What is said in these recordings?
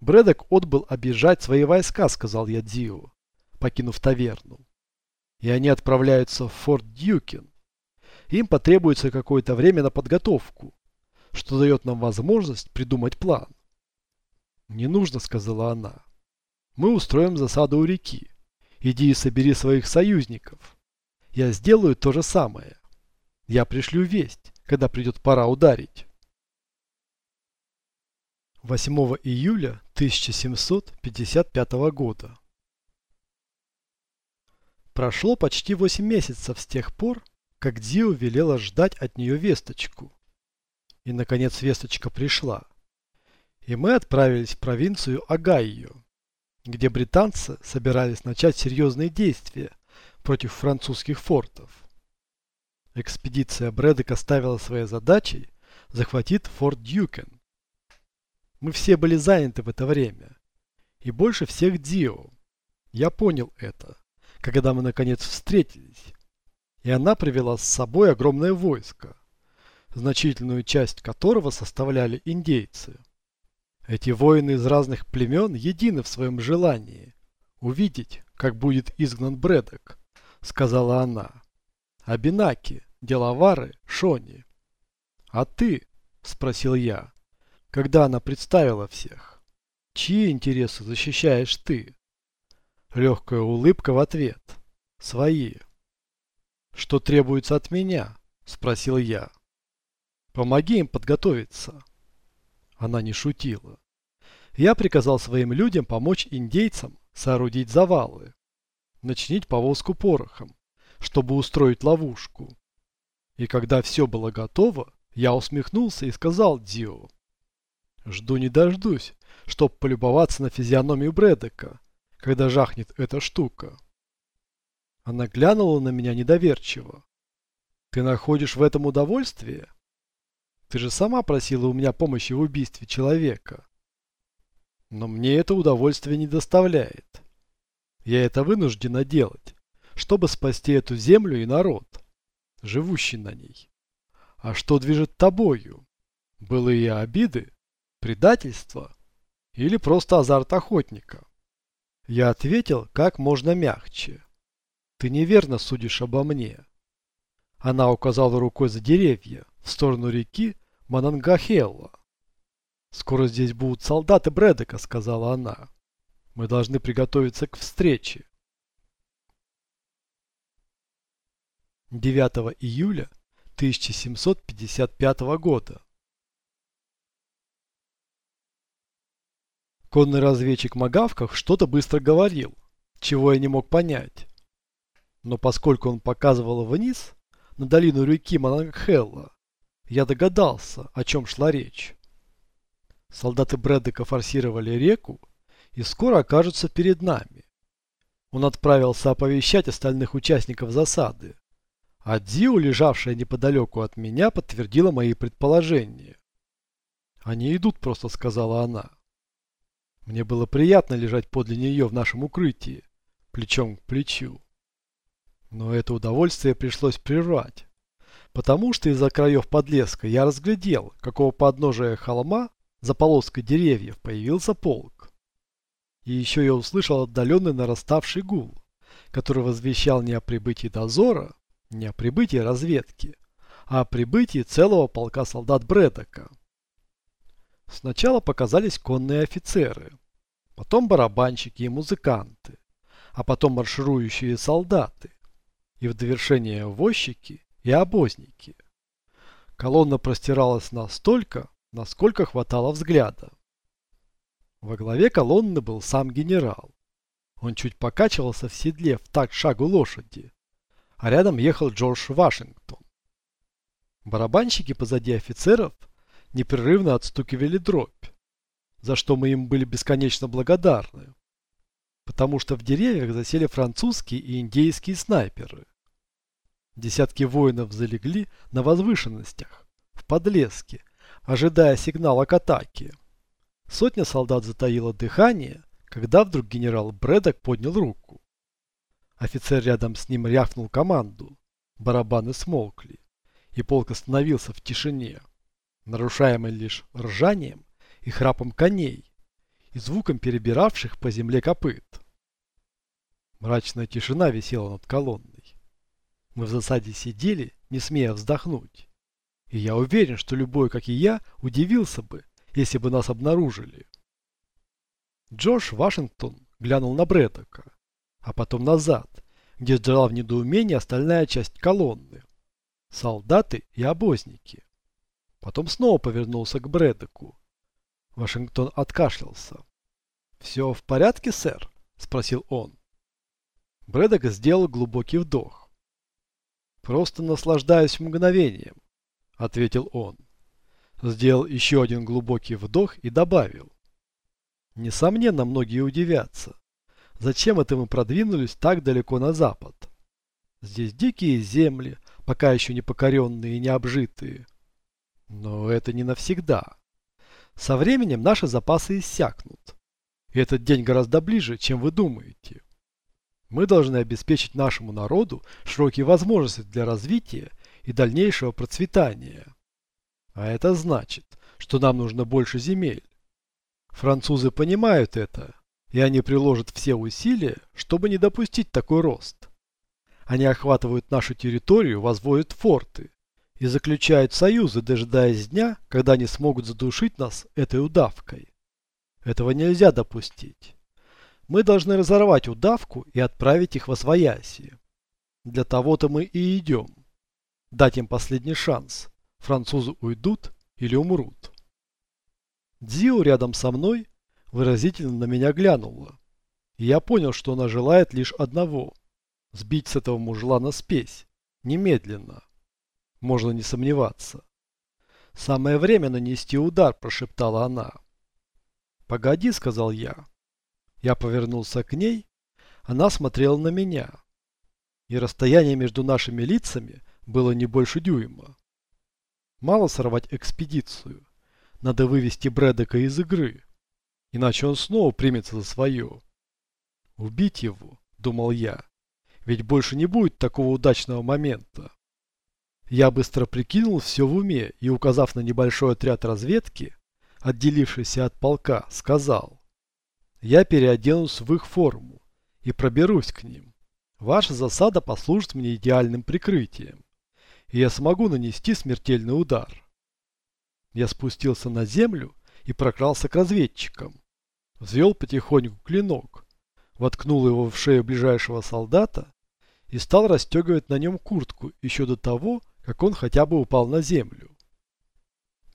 Брэдок отбыл объезжать свои войска, сказал я Дио, покинув таверну. И они отправляются в Форт Дьюкин. Им потребуется какое-то время на подготовку, что дает нам возможность придумать план. «Не нужно», — сказала она. «Мы устроим засаду у реки. Иди и собери своих союзников. Я сделаю то же самое. Я пришлю весть, когда придет пора ударить». 8 июля 1755 года. Прошло почти 8 месяцев с тех пор, как Дио велела ждать от нее весточку. И, наконец, весточка пришла. И мы отправились в провинцию Огайо, где британцы собирались начать серьезные действия против французских фортов. Экспедиция Брэддока ставила своей задачей захватить форт Дьюкен, мы все были заняты в это время. И больше всех Дио. Я понял это, когда мы наконец встретились. И она привела с собой огромное войско, значительную часть которого составляли индейцы. Эти воины из разных племен едины в своем желании увидеть, как будет изгнан Брэдок, сказала она. Абинаки, Делавары, Шони. А ты? Спросил я когда она представила всех. Чьи интересы защищаешь ты? Легкая улыбка в ответ. Свои. Что требуется от меня? Спросил я. Помоги им подготовиться. Она не шутила. Я приказал своим людям помочь индейцам соорудить завалы, начинить повозку порохом, чтобы устроить ловушку. И когда все было готово, я усмехнулся и сказал Дио, Жду не дождусь, чтоб полюбоваться на физиономию Брэдека, когда жахнет эта штука. Она глянула на меня недоверчиво. Ты находишь в этом удовольствие? Ты же сама просила у меня помощи в убийстве человека. Но мне это удовольствие не доставляет. Я это вынуждена делать, чтобы спасти эту землю и народ, живущий на ней. А что движет тобою? Былые обиды? Предательство? Или просто азарт охотника? Я ответил как можно мягче. Ты неверно судишь обо мне. Она указала рукой за деревья, в сторону реки Манангахелла. «Скоро здесь будут солдаты Брэдека», — сказала она. «Мы должны приготовиться к встрече». 9 июля 1755 года. Конный разведчик Магавках что-то быстро говорил, чего я не мог понять. Но поскольку он показывал вниз, на долину реки Манангхелла, я догадался, о чем шла речь. Солдаты Брэдека форсировали реку и скоро окажутся перед нами. Он отправился оповещать остальных участников засады, а Дио, лежавшая неподалеку от меня, подтвердила мои предположения. «Они идут просто», — сказала она. Мне было приятно лежать подле нее в нашем укрытии, плечом к плечу. Но это удовольствие пришлось прервать, потому что из-за краев подлеска я разглядел, какого подножия холма за полоской деревьев появился полк. И еще я услышал отдаленный нараставший гул, который возвещал не о прибытии дозора, не о прибытии разведки, а о прибытии целого полка солдат Брэдока. Сначала показались конные офицеры, потом барабанщики и музыканты, а потом марширующие солдаты, и в довершение возчики и обозники. Колонна простиралась настолько, насколько хватало взгляда. Во главе колонны был сам генерал. Он чуть покачивался в седле в такт шагу лошади, а рядом ехал Джордж Вашингтон. Барабанщики позади офицеров – непрерывно отстукивали дробь, за что мы им были бесконечно благодарны, потому что в деревьях засели французские и индейские снайперы. Десятки воинов залегли на возвышенностях, в подлеске, ожидая сигнала к атаке. Сотня солдат затаила дыхание, когда вдруг генерал Брэдок поднял руку. Офицер рядом с ним рявкнул команду. Барабаны смолкли, и полк остановился в тишине нарушаемый лишь ржанием и храпом коней, и звуком перебиравших по земле копыт. Мрачная тишина висела над колонной. Мы в засаде сидели, не смея вздохнуть. И я уверен, что любой, как и я, удивился бы, если бы нас обнаружили. Джош Вашингтон глянул на Брэдока, а потом назад, где ждала в недоумении остальная часть колонны. Солдаты и обозники. Потом снова повернулся к Брэдоку. Вашингтон откашлялся. «Все в порядке, сэр?» – спросил он. Брэдок сделал глубокий вдох. «Просто наслаждаюсь мгновением», — ответил он. Сделал еще один глубокий вдох и добавил. «Несомненно, многие удивятся. Зачем это мы продвинулись так далеко на запад? Здесь дикие земли, пока еще не покоренные и не обжитые. Но это не навсегда. Со временем наши запасы иссякнут. И этот день гораздо ближе, чем вы думаете. Мы должны обеспечить нашему народу широкие возможности для развития и дальнейшего процветания. А это значит, что нам нужно больше земель. Французы понимают это, и они приложат все усилия, чтобы не допустить такой рост. Они охватывают нашу территорию, возводят форты и заключают союзы, дожидаясь дня, когда они смогут задушить нас этой удавкой. Этого нельзя допустить. Мы должны разорвать удавку и отправить их во свояси. Для того-то мы и идем. Дать им последний шанс. Французы уйдут или умрут. Дзио рядом со мной выразительно на меня глянула. И я понял, что она желает лишь одного – сбить с этого мужлана спесь. Немедленно. Можно не сомневаться. «Самое время нанести удар», – прошептала она. «Погоди», – сказал я. Я повернулся к ней, она смотрела на меня. И расстояние между нашими лицами было не больше дюйма. Мало сорвать экспедицию. Надо вывести Брэдека из игры. Иначе он снова примется за свое. Убить его, думал я. Ведь больше не будет такого удачного момента. Я быстро прикинул все в уме и, указав на небольшой отряд разведки, отделившийся от полка, сказал. Я переоденусь в их форму и проберусь к ним. Ваша засада послужит мне идеальным прикрытием, и я смогу нанести смертельный удар. Я спустился на землю и прокрался к разведчикам. Взвел потихоньку клинок, воткнул его в шею ближайшего солдата и стал расстегивать на нем куртку еще до того, как он хотя бы упал на землю.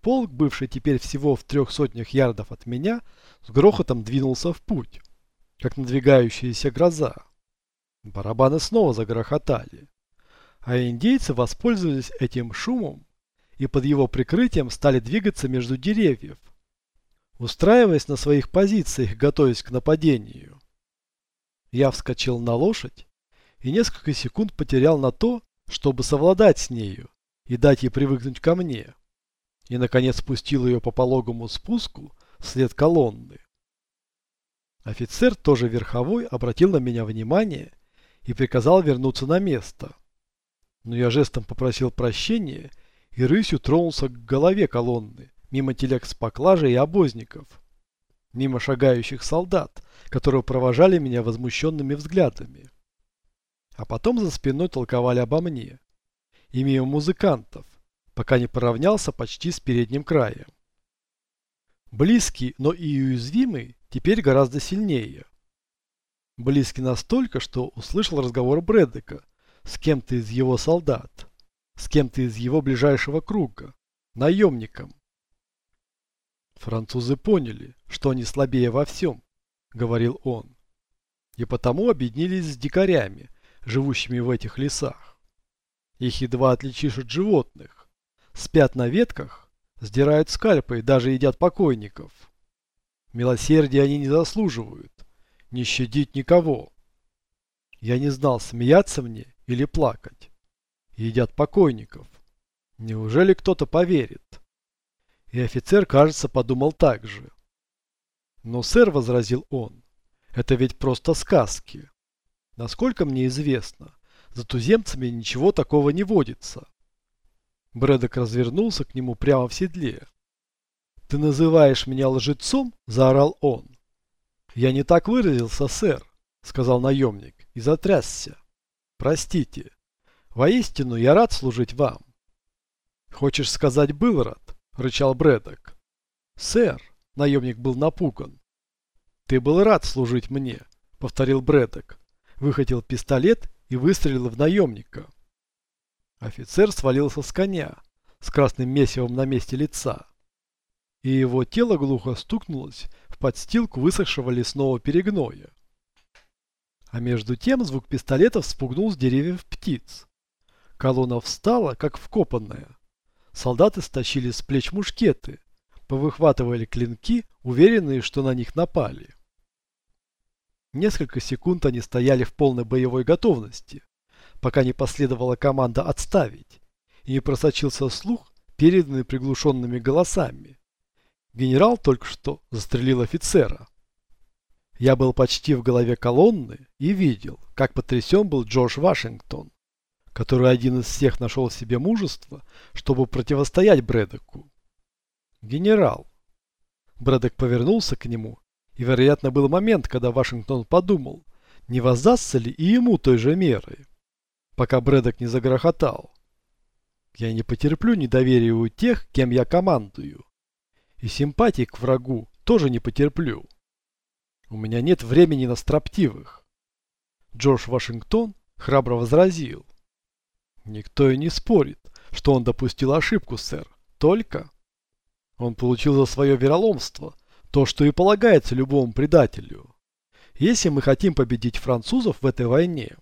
Полк, бывший теперь всего в трех сотнях ярдов от меня, с грохотом двинулся в путь, как надвигающаяся гроза. Барабаны снова загрохотали, а индейцы воспользовались этим шумом и под его прикрытием стали двигаться между деревьев, устраиваясь на своих позициях, готовясь к нападению. Я вскочил на лошадь и несколько секунд потерял на то, чтобы совладать с нею и дать ей привыкнуть ко мне и, наконец, спустил ее по пологому спуску вслед колонны. Офицер, тоже верховой, обратил на меня внимание и приказал вернуться на место. Но я жестом попросил прощения и рысью тронулся к голове колонны, мимо телег с поклажей и обозников, мимо шагающих солдат, которые провожали меня возмущенными взглядами. А потом за спиной толковали обо мне, и музыкантов, пока не поравнялся почти с передним краем. Близкий, но и уязвимый, теперь гораздо сильнее. Близкий настолько, что услышал разговор Брэдека с кем-то из его солдат, с кем-то из его ближайшего круга, наемником. Французы поняли, что они слабее во всем, говорил он, и потому объединились с дикарями, живущими в этих лесах. Их едва отличишь от животных спят на ветках, сдирают скальпы и даже едят покойников. Милосердия они не заслуживают, не щадить никого. Я не знал, смеяться мне или плакать. Едят покойников. Неужели кто-то поверит? И офицер, кажется, подумал так же. Но, сэр, возразил он, это ведь просто сказки. Насколько мне известно, за туземцами ничего такого не водится. Брэдок развернулся к нему прямо в седле. «Ты называешь меня лжецом?» – заорал он. Я не так выразился, сэр, сказал наемник и затрясся. Простите. Воистину, я рад служить вам. Хочешь сказать, был рад? Рычал Брэдок. Сэр, наемник был напуган. Ты был рад служить мне, повторил Брэдок. Выхватил пистолет и выстрелил в наемника. Офицер свалился с коня, с красным месивом на месте лица. И его тело глухо стукнулось в подстилку высохшего лесного перегноя. А между тем звук пистолетов спугнул с деревьев птиц. Колонна встала, как вкопанная. Солдаты стащили с плеч мушкеты, повыхватывали клинки, уверенные, что на них напали. Несколько секунд они стояли в полной боевой готовности, пока не последовала команда отставить, и не просочился слух, переданный приглушенными голосами. Генерал только что застрелил офицера. Я был почти в голове колонны и видел, как потрясен был Джордж Вашингтон, который один из всех нашел в себе мужество, чтобы противостоять Брэдоку. «Генерал!» Брэдок повернулся к нему, и, вероятно, был момент, когда Вашингтон подумал, не воздастся ли и ему той же мерой, пока Брэдок не загрохотал. Я не потерплю недоверия у тех, кем я командую. И симпатии к врагу тоже не потерплю. У меня нет времени на строптивых. Джордж Вашингтон храбро возразил. Никто и не спорит, что он допустил ошибку, сэр. Только он получил за свое вероломство то, что и полагается любому предателю. Если мы хотим победить французов в этой войне,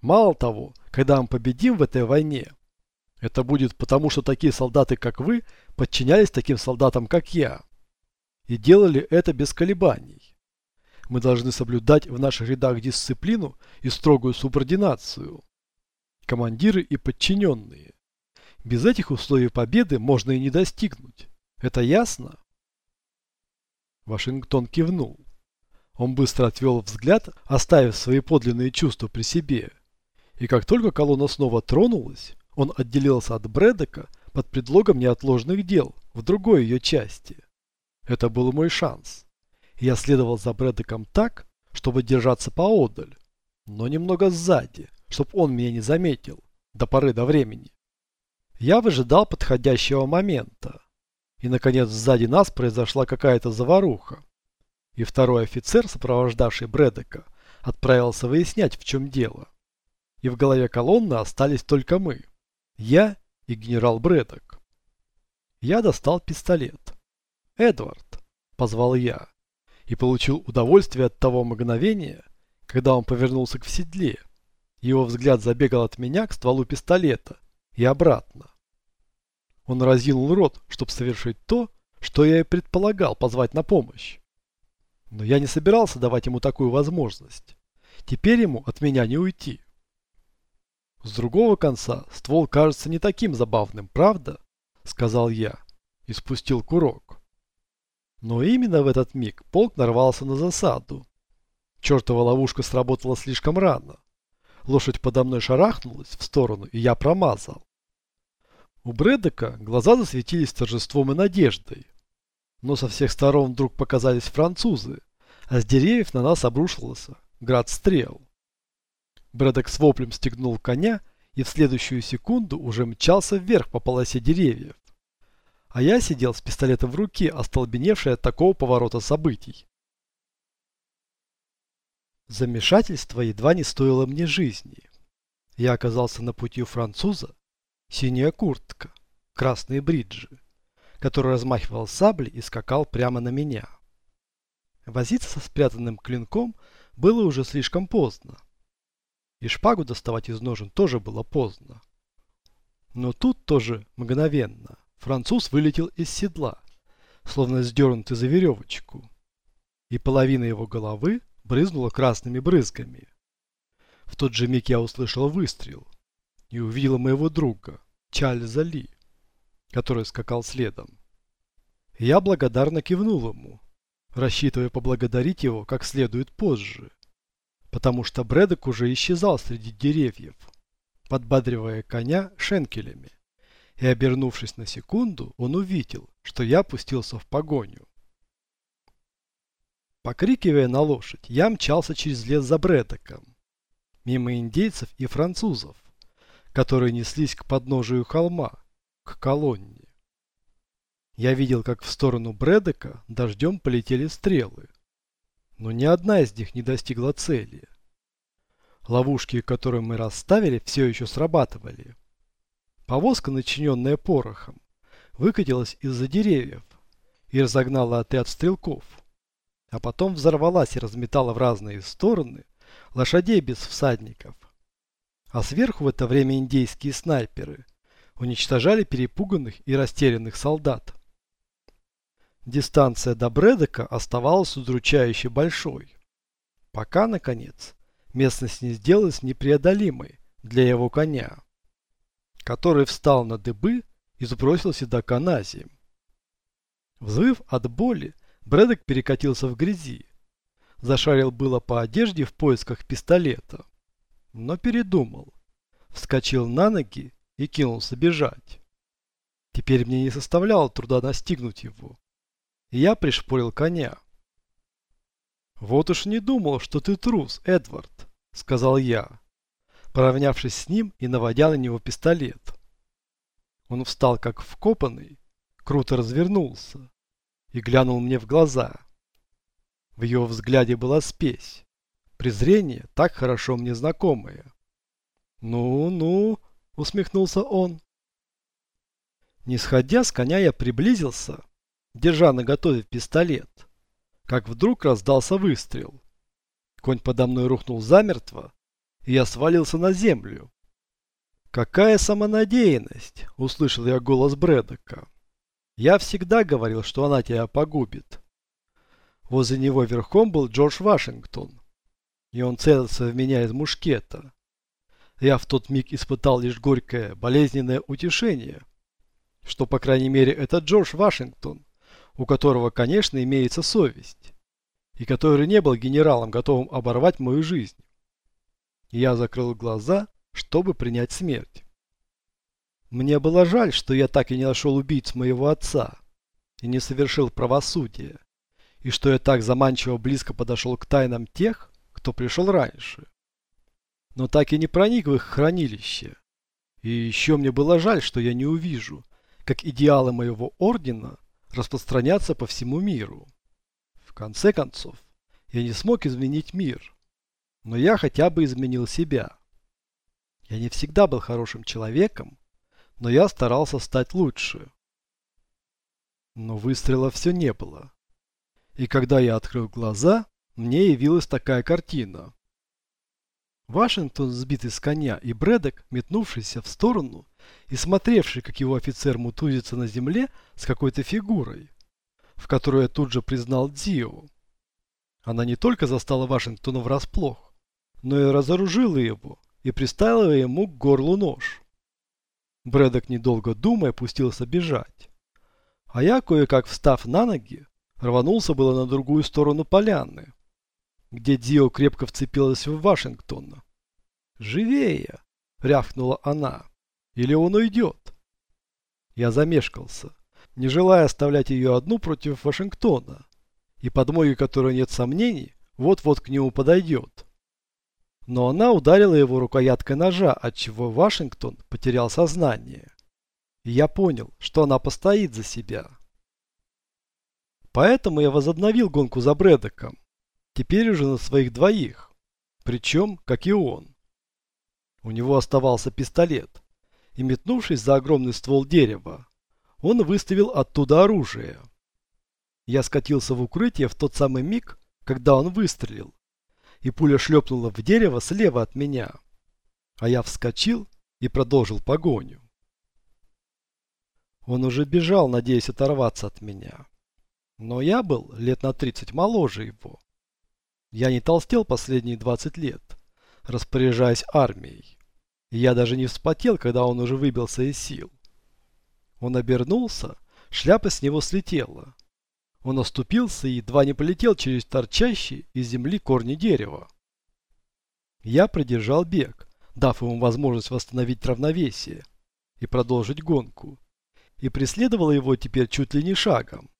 мало того, когда мы победим в этой войне, это будет потому, что такие солдаты, как вы, подчинялись таким солдатам, как я, и делали это без колебаний. Мы должны соблюдать в наших рядах дисциплину и строгую субординацию. Командиры и подчиненные. Без этих условий победы можно и не достигнуть. Это ясно? Вашингтон кивнул. Он быстро отвел взгляд, оставив свои подлинные чувства при себе. И как только колонна снова тронулась, он отделился от Брэдека под предлогом неотложных дел в другой ее части. Это был мой шанс. Я следовал за Брэдеком так, чтобы держаться поодаль, но немного сзади, чтобы он меня не заметил, до поры до времени. Я выжидал подходящего момента. И, наконец, сзади нас произошла какая-то заваруха. И второй офицер, сопровождавший Брэдека, отправился выяснять, в чем дело. И в голове колонны остались только мы. Я и генерал Брэдок. Я достал пистолет. «Эдвард», — позвал я и получил удовольствие от того мгновения, когда он повернулся к седле. Его взгляд забегал от меня к стволу пистолета и обратно. Он разинул рот, чтобы совершить то, что я и предполагал позвать на помощь. Но я не собирался давать ему такую возможность. Теперь ему от меня не уйти. С другого конца ствол кажется не таким забавным, правда? Сказал я и спустил курок. Но именно в этот миг полк нарвался на засаду. Чертова ловушка сработала слишком рано. Лошадь подо мной шарахнулась в сторону, и я промазал. У Брэдека глаза засветились торжеством и надеждой. Но со всех сторон вдруг показались французы, а с деревьев на нас обрушился град стрел. Брэдок с воплем стегнул коня и в следующую секунду уже мчался вверх по полосе деревьев а я сидел с пистолетом в руке, остолбеневший от такого поворота событий. Замешательство едва не стоило мне жизни. Я оказался на пути у француза, синяя куртка, красные бриджи, который размахивал саблей и скакал прямо на меня. Возиться со спрятанным клинком было уже слишком поздно. И шпагу доставать из ножен тоже было поздно. Но тут тоже мгновенно. Француз вылетел из седла, словно сдернутый за веревочку, и половина его головы брызнула красными брызгами. В тот же миг я услышал выстрел и увидел моего друга, Чарльза Ли, который скакал следом. Я благодарно кивнул ему, рассчитывая поблагодарить его как следует позже, потому что Брэдок уже исчезал среди деревьев, подбадривая коня шенкелями и, обернувшись на секунду, он увидел, что я пустился в погоню. Покрикивая на лошадь, я мчался через лес за Брэдоком, мимо индейцев и французов, которые неслись к подножию холма, к колонне. Я видел, как в сторону Брэдока дождем полетели стрелы, но ни одна из них не достигла цели. Ловушки, которые мы расставили, все еще срабатывали. Повозка, начиненная порохом, выкатилась из-за деревьев и разогнала отряд стрелков, а потом взорвалась и разметала в разные стороны лошадей без всадников. А сверху в это время индейские снайперы уничтожали перепуганных и растерянных солдат. Дистанция до Брэдека оставалась удручающе большой. Пока, наконец, местность не сделалась непреодолимой для его коня, который встал на дыбы и сбросил седока на землю. Взвыв от боли, Брэдок перекатился в грязи. Зашарил было по одежде в поисках пистолета, но передумал. Вскочил на ноги и кинулся бежать. Теперь мне не составляло труда настигнуть его. И я пришпорил коня. «Вот уж не думал, что ты трус, Эдвард», — сказал я, поравнявшись с ним и наводя на него пистолет. Он встал как вкопанный, круто развернулся и глянул мне в глаза. В его взгляде была спесь, презрение, так хорошо мне знакомое. «Ну-ну», — усмехнулся он. Не сходя с коня, я приблизился, держа наготове пистолет, как вдруг раздался выстрел. Конь подо мной рухнул замертво, и я свалился на землю. «Какая самонадеянность!» – услышал я голос Брэдока. «Я всегда говорил, что она тебя погубит». Возле него верхом был Джордж Вашингтон, и он целился в меня из мушкета. Я в тот миг испытал лишь горькое, болезненное утешение, что, по крайней мере, это Джордж Вашингтон, у которого, конечно, имеется совесть, и который не был генералом, готовым оборвать мою жизнь. Я закрыл глаза, чтобы принять смерть. Мне было жаль, что я так и не нашел убийц моего отца и не совершил правосудие, и что я так заманчиво близко подошел к тайнам тех, кто пришел раньше. Но так и не проник в их хранилище. И еще мне было жаль, что я не увижу, как идеалы моего ордена распространяться по всему миру. В конце концов, я не смог изменить мир, но я хотя бы изменил себя. Я не всегда был хорошим человеком, но я старался стать лучше. Но выстрела все не было. И когда я открыл глаза, мне явилась такая картина. Вашингтон, сбитый с коня, и Брэдок, метнувшийся в сторону и смотревший, как его офицер мутузится на земле с какой-то фигурой, в которую я тут же признал Дио. Она не только застала Вашингтона врасплох, но и разоружила его и приставила ему к горлу нож. Брэдок, недолго думая, пустился бежать. А я, кое-как встав на ноги, рванулся было на другую сторону поляны, где Дио крепко вцепилась в Вашингтона. «Живее!» — рявкнула она. «Или он уйдет?» Я замешкался, не желая оставлять ее одну против Вашингтона, и подмоги, которой нет сомнений, вот-вот к нему подойдет. Но она ударила его рукояткой ножа, отчего Вашингтон потерял сознание. И я понял, что она постоит за себя. Поэтому я возобновил гонку за Брэдоком, Теперь уже на своих двоих. Причем, как и он. У него оставался пистолет. И метнувшись за огромный ствол дерева, он выставил оттуда оружие. Я скатился в укрытие в тот самый миг, когда он выстрелил. И пуля шлепнула в дерево слева от меня. А я вскочил и продолжил погоню. Он уже бежал, надеясь оторваться от меня. Но я был лет на 30 моложе его. Я не толстел последние 20 лет, распоряжаясь армией. Я даже не вспотел, когда он уже выбился из сил. Он обернулся, шляпа с него слетела. Он оступился и едва не полетел через торчащие из земли корни дерева. Я продержал бег, дав ему возможность восстановить равновесие и продолжить гонку. И преследовал его теперь чуть ли не шагом.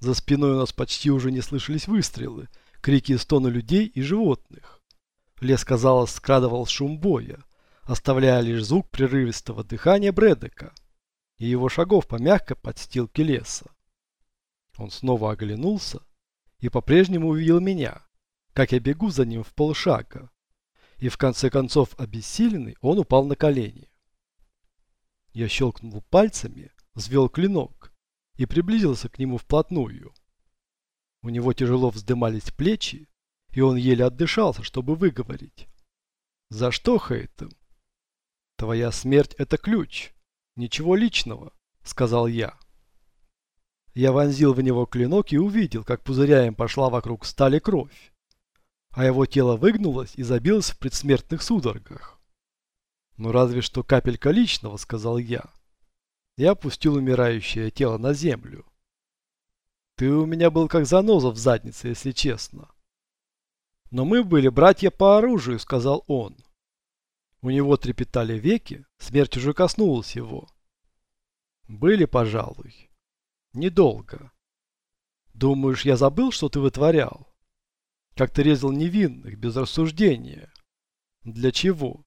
За спиной у нас почти уже не слышались выстрелы, крики и стоны людей и животных. Лес, казалось, скрадывал шум боя, оставляя лишь звук прерывистого дыхания Брэдека и его шагов по мягкой подстилке леса. Он снова оглянулся и по-прежнему увидел меня, как я бегу за ним в полшага. И в конце концов, обессиленный, он упал на колени. Я щелкнул пальцами, взвел клинок и приблизился к нему вплотную. У него тяжело вздымались плечи, и он еле отдышался, чтобы выговорить. «За что, Хейтем?» «Твоя смерть – это ключ. Ничего личного», – сказал я. Я вонзил в него клинок и увидел, как пузыряем пошла вокруг стали кровь, а его тело выгнулось и забилось в предсмертных судорогах. «Ну разве что капелька личного», — сказал я. Я опустил умирающее тело на землю. «Ты у меня был как заноза в заднице, если честно». «Но мы были братья по оружию», — сказал он. У него трепетали веки, смерть уже коснулась его. «Были, пожалуй». Недолго. Думаешь, я забыл, что ты вытворял? Как ты резал невинных, без рассуждения. Для чего?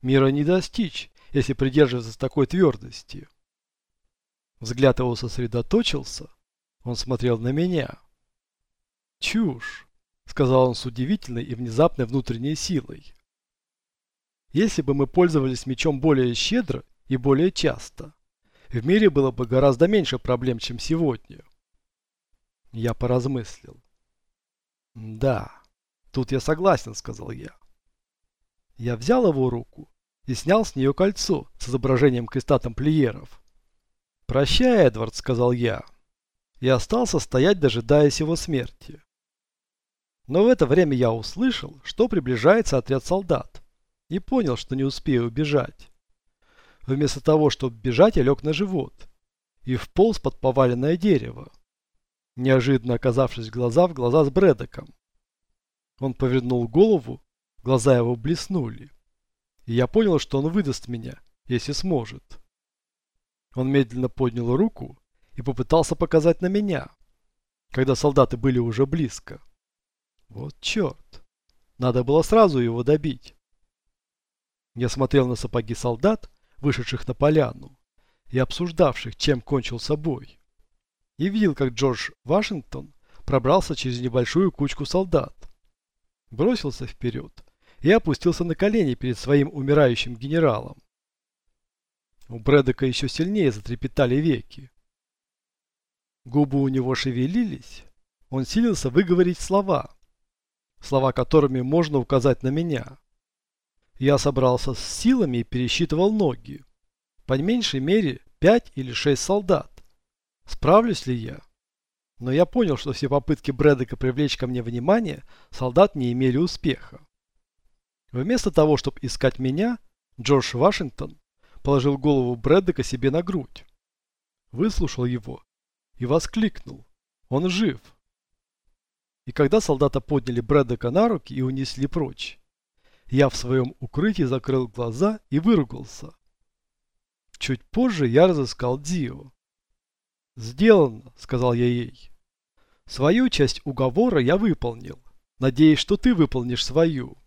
Мира не достичь, если придерживаться такой твердости. Взгляд его сосредоточился. Он смотрел на меня. Чушь, сказал он с удивительной и внезапной внутренней силой. Если бы мы пользовались мечом более щедро и более часто, в мире было бы гораздо меньше проблем, чем сегодня. Я поразмыслил. Да, тут я согласен, сказал я. Я взял его руку и снял с нее кольцо с изображением креста тамплиеров. «Прощай, Эдвард», — сказал я, и остался стоять, дожидаясь его смерти. Но в это время я услышал, что приближается отряд солдат, и понял, что не успею убежать. Вместо того, чтобы бежать, я лег на живот и вполз под поваленное дерево, неожиданно оказавшись глаза в глаза с Брэдоком. Он повернул голову, глаза его блеснули, и я понял, что он выдаст меня, если сможет. Он медленно поднял руку и попытался показать на меня, когда солдаты были уже близко. Вот черт, надо было сразу его добить. Я смотрел на сапоги солдат, вышедших на поляну и обсуждавших, чем кончился бой. И видел, как Джордж Вашингтон пробрался через небольшую кучку солдат, бросился вперед и опустился на колени перед своим умирающим генералом. У Брэдека еще сильнее затрепетали веки. Губы у него шевелились, он силился выговорить слова, слова которыми можно указать на меня. Я собрался с силами и пересчитывал ноги. По меньшей мере пять или шесть солдат. Справлюсь ли я? Но я понял, что все попытки Брэдека привлечь ко мне внимание солдат не имели успеха. Вместо того, чтобы искать меня, Джордж Вашингтон положил голову Брэдека себе на грудь, выслушал его и воскликнул. Он жив. И когда солдата подняли Брэдека на руки и унесли прочь, я в своем укрытии закрыл глаза и выругался. Чуть позже я разыскал Дио. «Сделано», — сказал я ей. «Свою часть уговора я выполнил. Надеюсь, что ты выполнишь свою».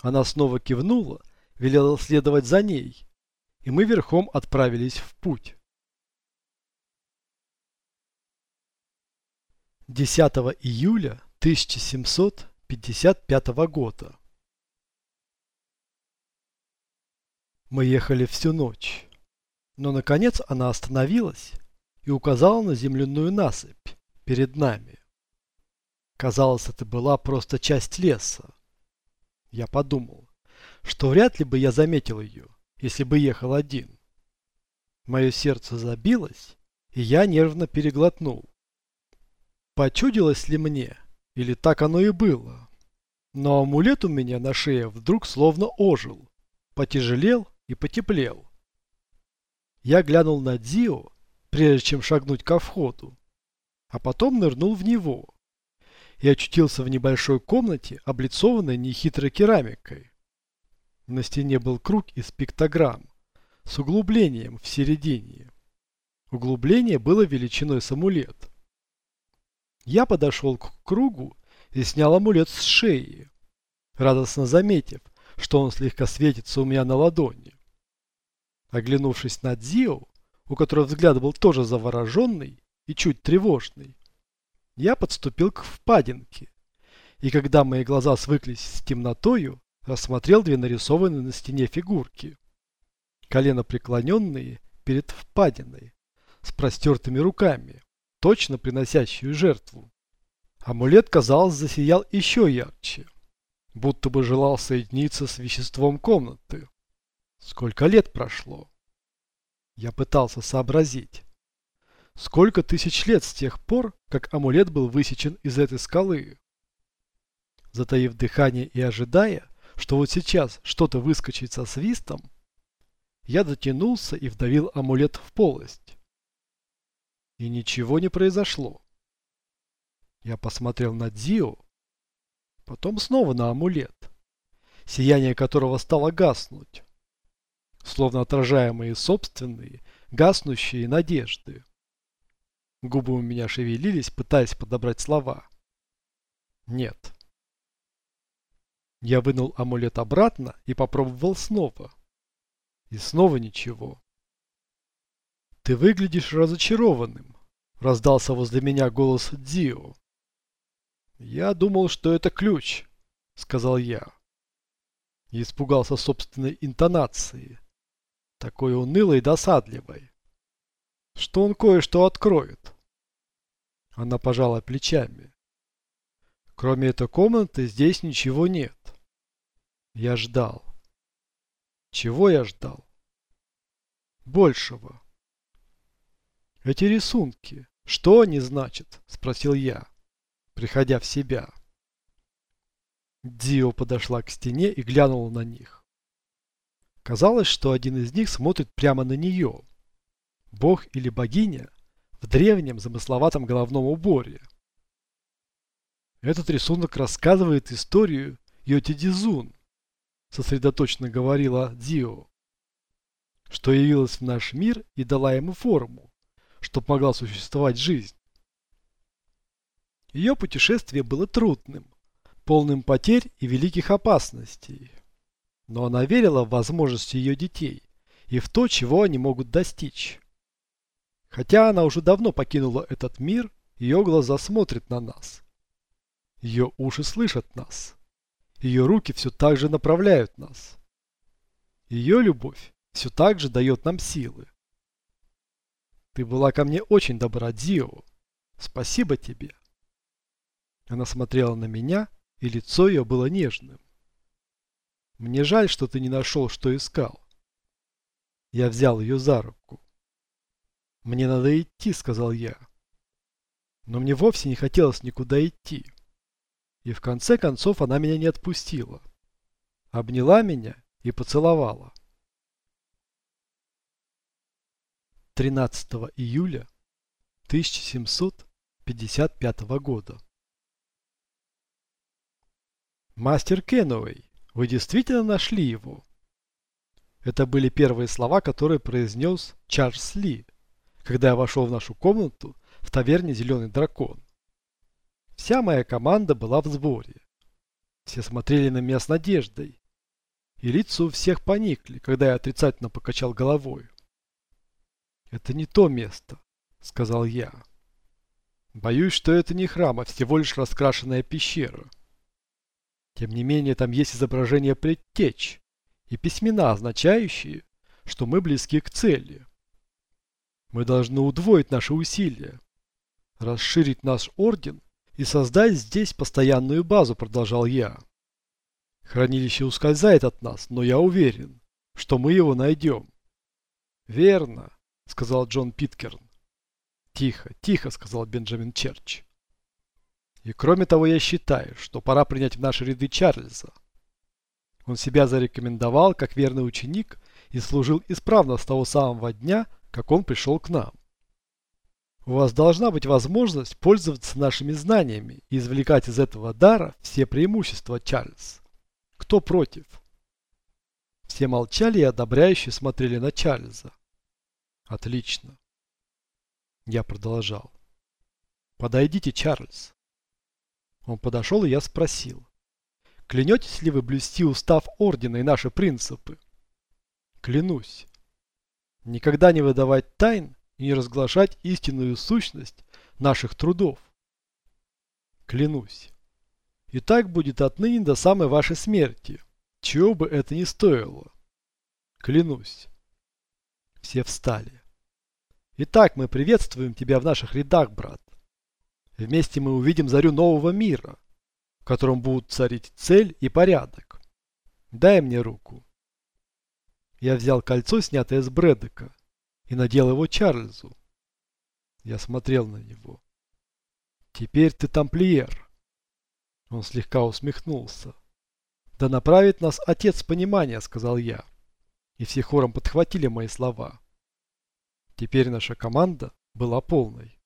Она снова кивнула, велела следовать за ней, и мы верхом отправились в путь. 10 июля 1755 года. Мы ехали всю ночь. Но, наконец, она остановилась и указала на земляную насыпь перед нами. Казалось, это была просто часть леса. Я подумал, что вряд ли бы я заметил ее, если бы ехал один. Мое сердце забилось, и я нервно переглотнул. Почудилось ли мне, или так оно и было? Но амулет у меня на шее вдруг словно ожил, потяжелел и потеплел. Я глянул на Дио, прежде чем шагнуть ко входу, а потом нырнул в него и очутился в небольшой комнате, облицованной нехитрой керамикой. На стене был круг из пиктограмм с углублением в середине. Углубление было величиной с амулет. Я подошел к кругу и снял амулет с шеи, радостно заметив, что он слегка светится у меня на ладони. Оглянувшись на Дзио, у которого взгляд был тоже завороженный и чуть тревожный, я подступил к впадинке, и когда мои глаза свыклись с темнотою, рассмотрел две нарисованные на стене фигурки, колено преклоненные перед впадиной, с простертыми руками, точно приносящую жертву. Амулет, казалось, засиял еще ярче, будто бы желал соединиться с веществом комнаты. Сколько лет прошло? Я пытался сообразить. Сколько тысяч лет с тех пор, как амулет был высечен из этой скалы? Затаив дыхание и ожидая, что вот сейчас что-то выскочит со свистом, я дотянулся и вдавил амулет в полость. И ничего не произошло. Я посмотрел на Дзио, потом снова на амулет, сияние которого стало гаснуть, словно отражая мои собственные, гаснущие надежды. Губы у меня шевелились, пытаясь подобрать слова. Нет. Я вынул амулет обратно и попробовал снова. И снова ничего. «Ты выглядишь разочарованным», — раздался возле меня голос Дзио. «Я думал, что это ключ», — сказал я. И испугался собственной интонации, такой унылой и досадливой, что он кое-что откроет. Она пожала плечами. Кроме этой комнаты здесь ничего нет. Я ждал. Чего я ждал? Большего. Эти рисунки, что они значат? Спросил я, приходя в себя. Дио подошла к стене и глянула на них. Казалось, что один из них смотрит прямо на нее. Бог или богиня в древнем замысловатом головном уборе. Этот рисунок рассказывает историю Йотидизун, сосредоточенно говорила Дио, что явилась в наш мир и дала ему форму, чтоб могла существовать жизнь. Ее путешествие было трудным, полным потерь и великих опасностей. Но она верила в возможности ее детей и в то, чего они могут достичь. Хотя она уже давно покинула этот мир, ее глаза смотрят на нас. Ее уши слышат нас. Ее руки все так же направляют нас. Ее любовь все так же дает нам силы. Ты была ко мне очень добра, Дио. Спасибо тебе. Она смотрела на меня, и лицо ее было нежным. Мне жаль, что ты не нашел, что искал. Я взял ее за руку. Мне надо идти, сказал я. Но мне вовсе не хотелось никуда идти. И в конце концов она меня не отпустила. Обняла меня и поцеловала. 13 июля 1755 года. «Мастер Кенуэй, вы действительно нашли его?» Это были первые слова, которые произнес Чарльз Ли, когда я вошел в нашу комнату в таверне «Зеленый дракон». Вся моя команда была в сборе. Все смотрели на меня с надеждой. И лица у всех поникли, когда я отрицательно покачал головой. «Это не то место», — сказал я. «Боюсь, что это не храм, а всего лишь раскрашенная пещера. Тем не менее, там есть изображение предтеч и письмена, означающие, что мы близки к цели. Мы должны удвоить наши усилия, расширить наш орден и создать здесь постоянную базу», — продолжал я. «Хранилище ускользает от нас, но я уверен, что мы его найдем». «Верно», — сказал Джон Питкерн. «Тихо, тихо», — сказал Бенджамин Черч. «И кроме того, я считаю, что пора принять в наши ряды Чарльза. Он себя зарекомендовал как верный ученик и служил исправно с того самого дня, как он пришел к нам. У вас должна быть возможность пользоваться нашими знаниями и извлекать из этого дара все преимущества, Чарльз. Кто против?» Все молчали и одобряюще смотрели на Чарльза. Отлично. Я продолжал. Подойдите, Чарльз. Он подошел, и я спросил. Клянетесь ли вы блюсти устав Ордена и наши принципы? Клянусь. Никогда не выдавать тайн и не разглашать истинную сущность наших трудов. Клянусь. И так будет отныне до самой вашей смерти, чего бы это ни стоило. Клянусь. Все встали. Итак, мы приветствуем тебя в наших рядах, брат. Вместе мы увидим зарю нового мира, в котором будут царить цель и порядок. Дай мне руку. Я взял кольцо, снятое с Брэдека, и надел его Чарльзу. Я смотрел на него. Теперь ты тамплиер. Он слегка усмехнулся. Да направит нас отец понимания, сказал я. И все хором подхватили мои слова. Теперь наша команда была полной.